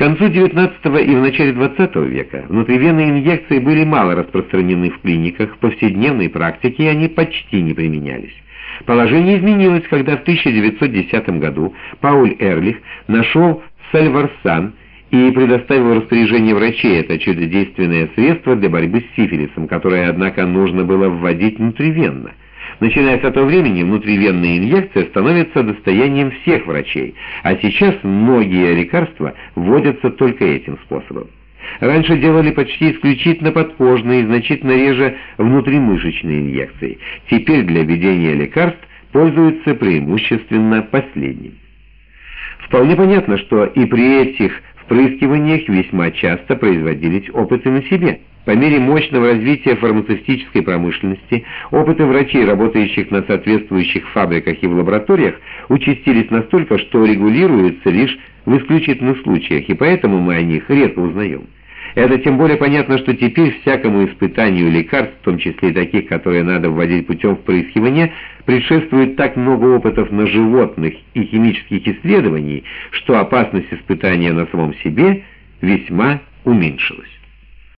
концу XIX и в начале XX века внутривенные инъекции были мало распространены в клиниках, в повседневной практике они почти не применялись. Положение изменилось, когда в 1910 году Пауль Эрлих нашел сальварсан и предоставил распоряжение врачей это чудодейственное средство для борьбы с сифилисом, которое, однако, нужно было вводить внутривенно. Начиная с этого времени внутривенная инъекция становится достоянием всех врачей, а сейчас многие лекарства вводятся только этим способом. Раньше делали почти исключительно подкожные и значительно реже внутримышечные инъекции. Теперь для введения лекарств пользуются преимущественно последним. Вполне понятно, что и при этих впрыскиваниях весьма часто производились опыты на себе. По мере мощного развития фармацевтической промышленности, опыты врачей, работающих на соответствующих фабриках и в лабораториях, участились настолько, что регулируются лишь в исключительных случаях, и поэтому мы о них редко узнаем. Это тем более понятно, что теперь всякому испытанию лекарств, в том числе и таких, которые надо вводить путем впрыскивания, предшествует так много опытов на животных и химических исследований, что опасность испытания на самом себе весьма уменьшилась.